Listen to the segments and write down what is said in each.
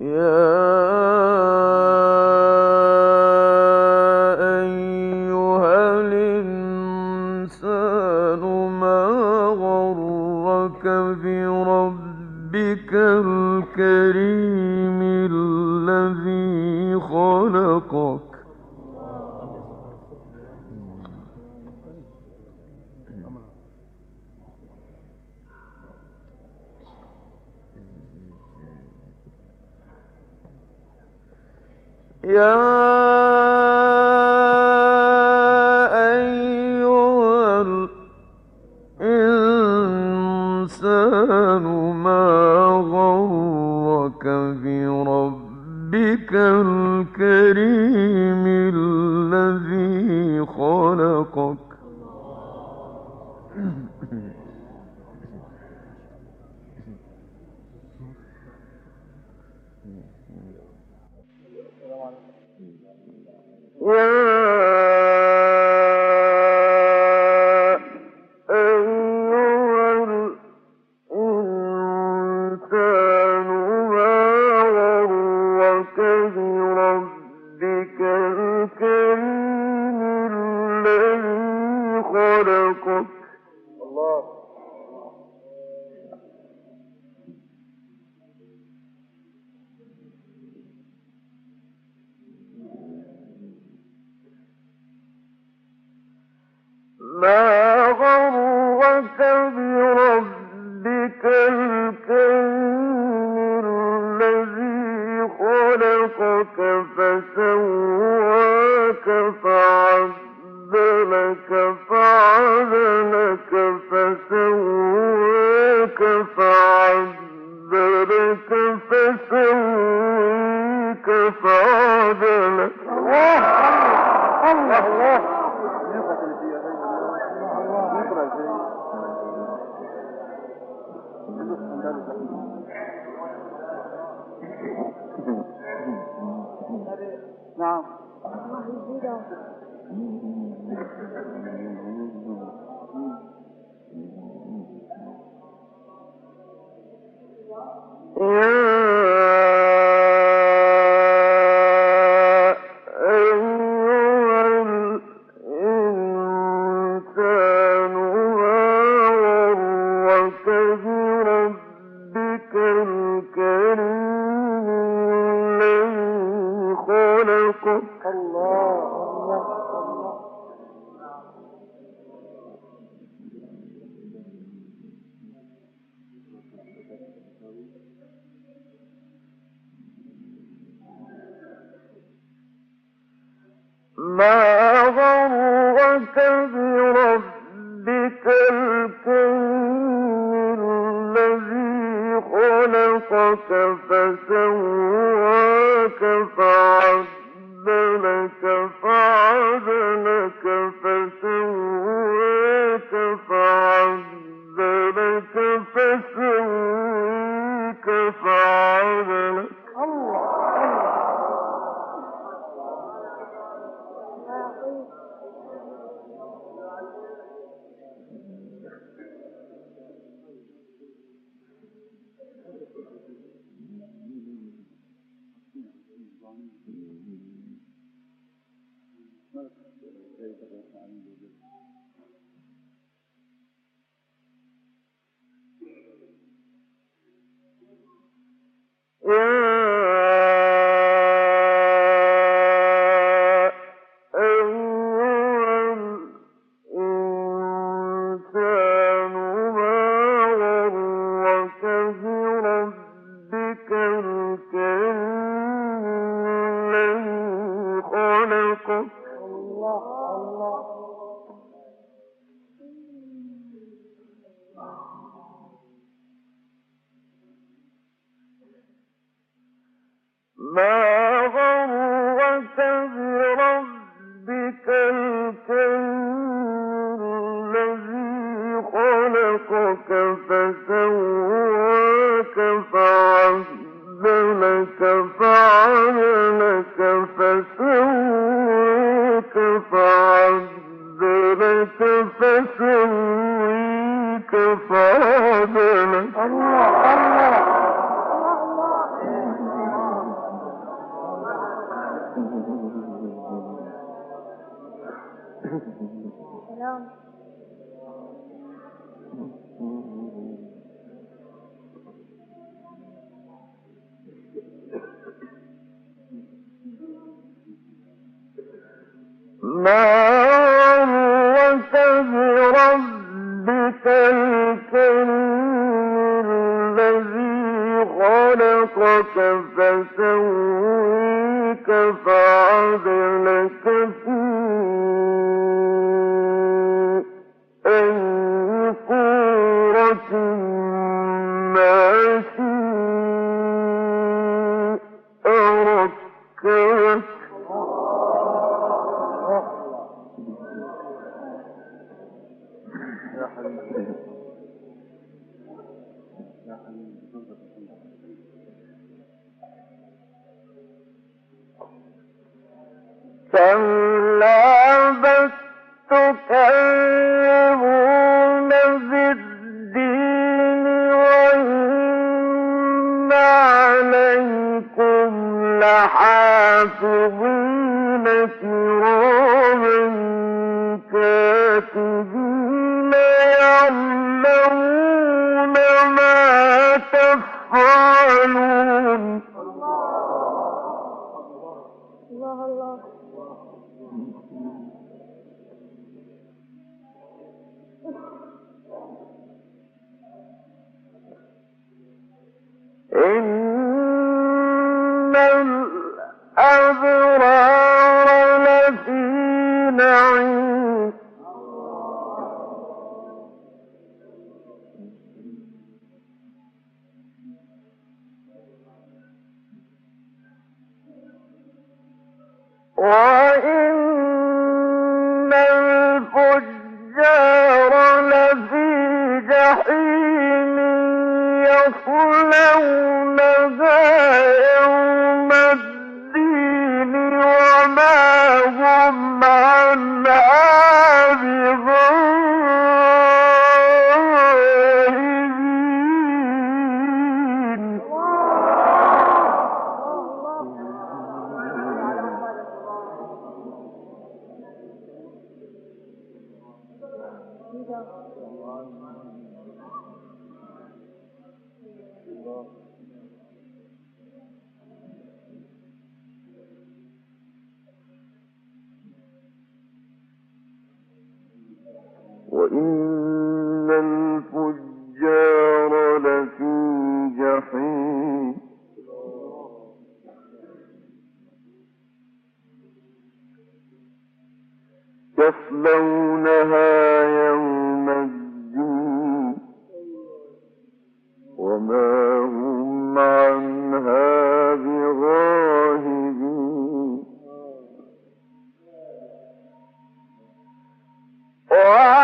Yeah. يا فعلت خلقك فسواك فعدلك وإن 감사합니다. 아, 네,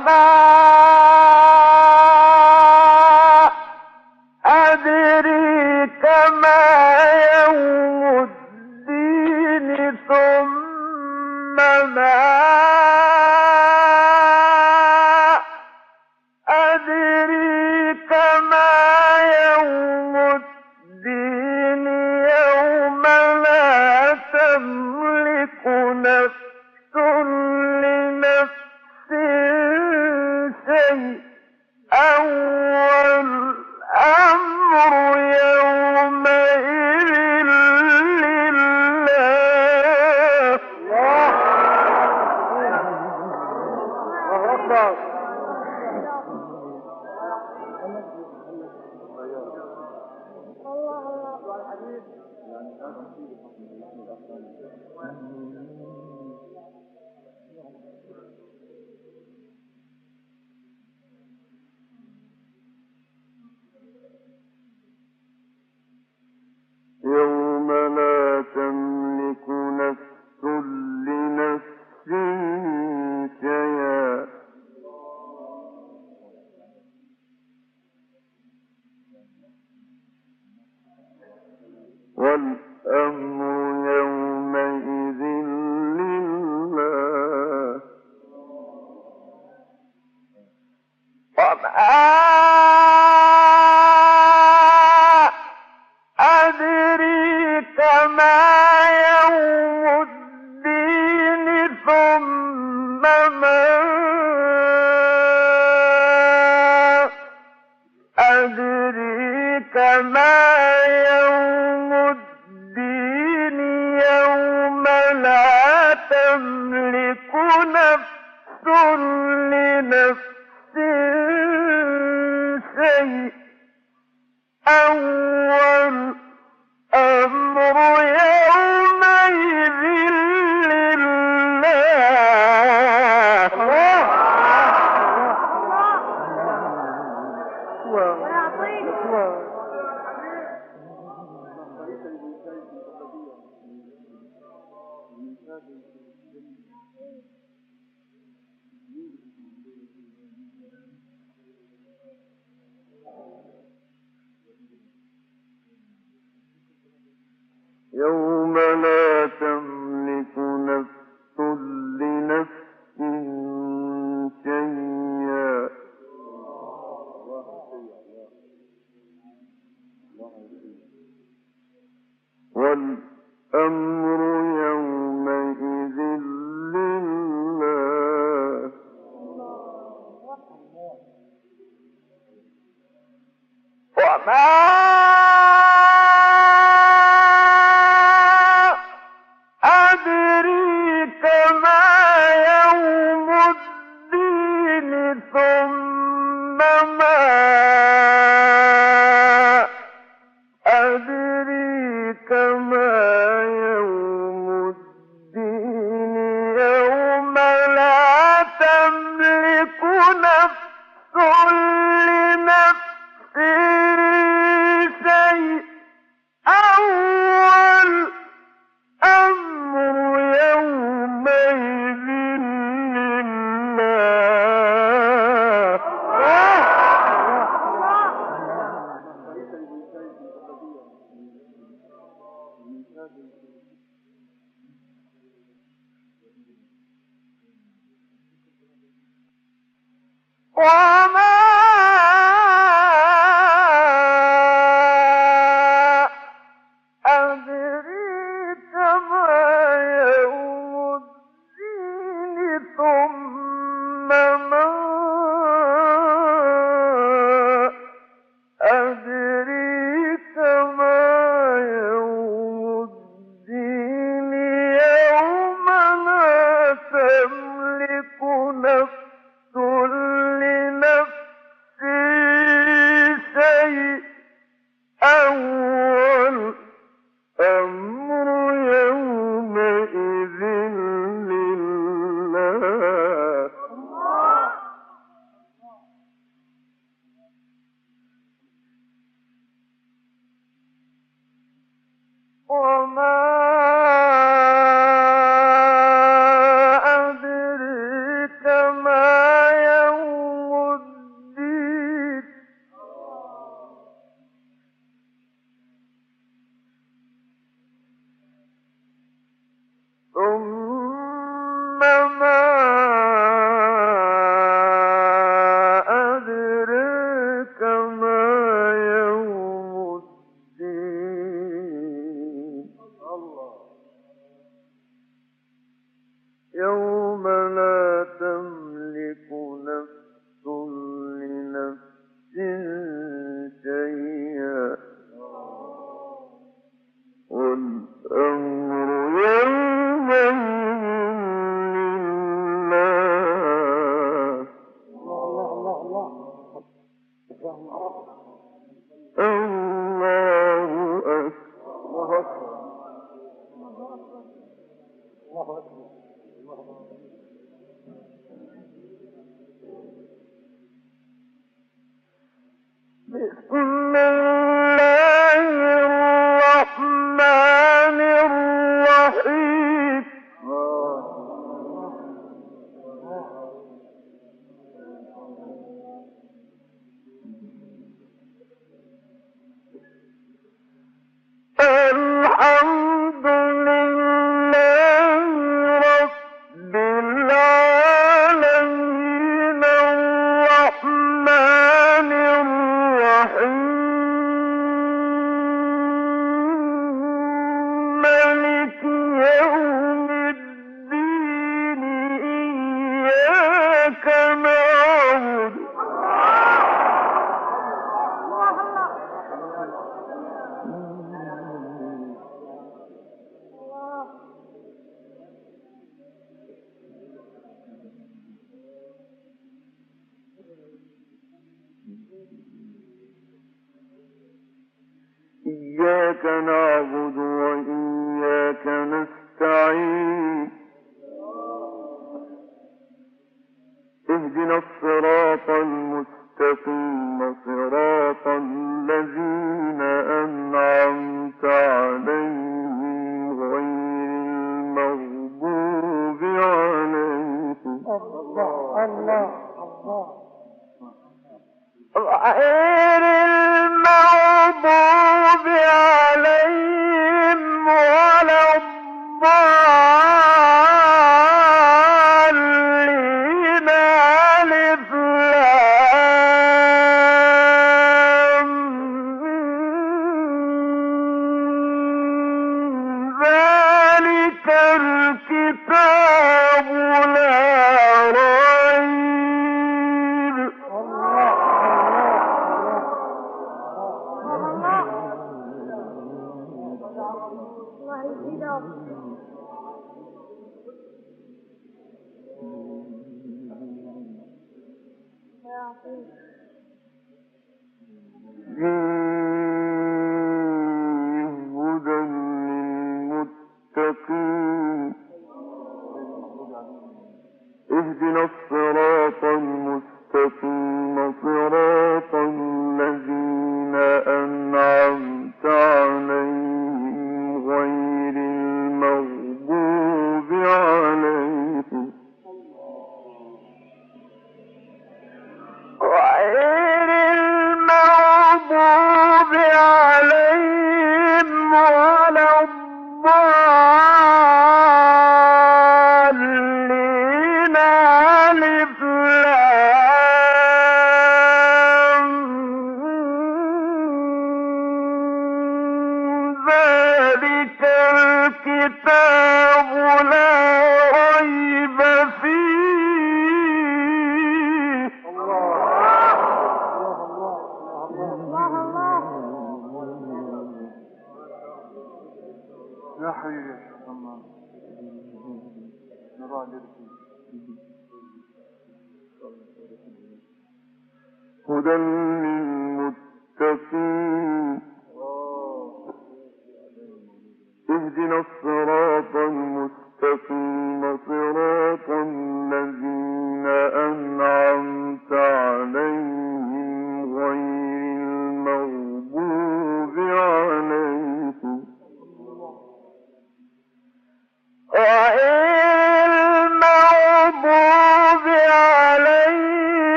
ಸದಾ When كما وإياك نستعين اهدنا الصراط المستقيم صراط الكتاب لا hayır ama müracaat هدى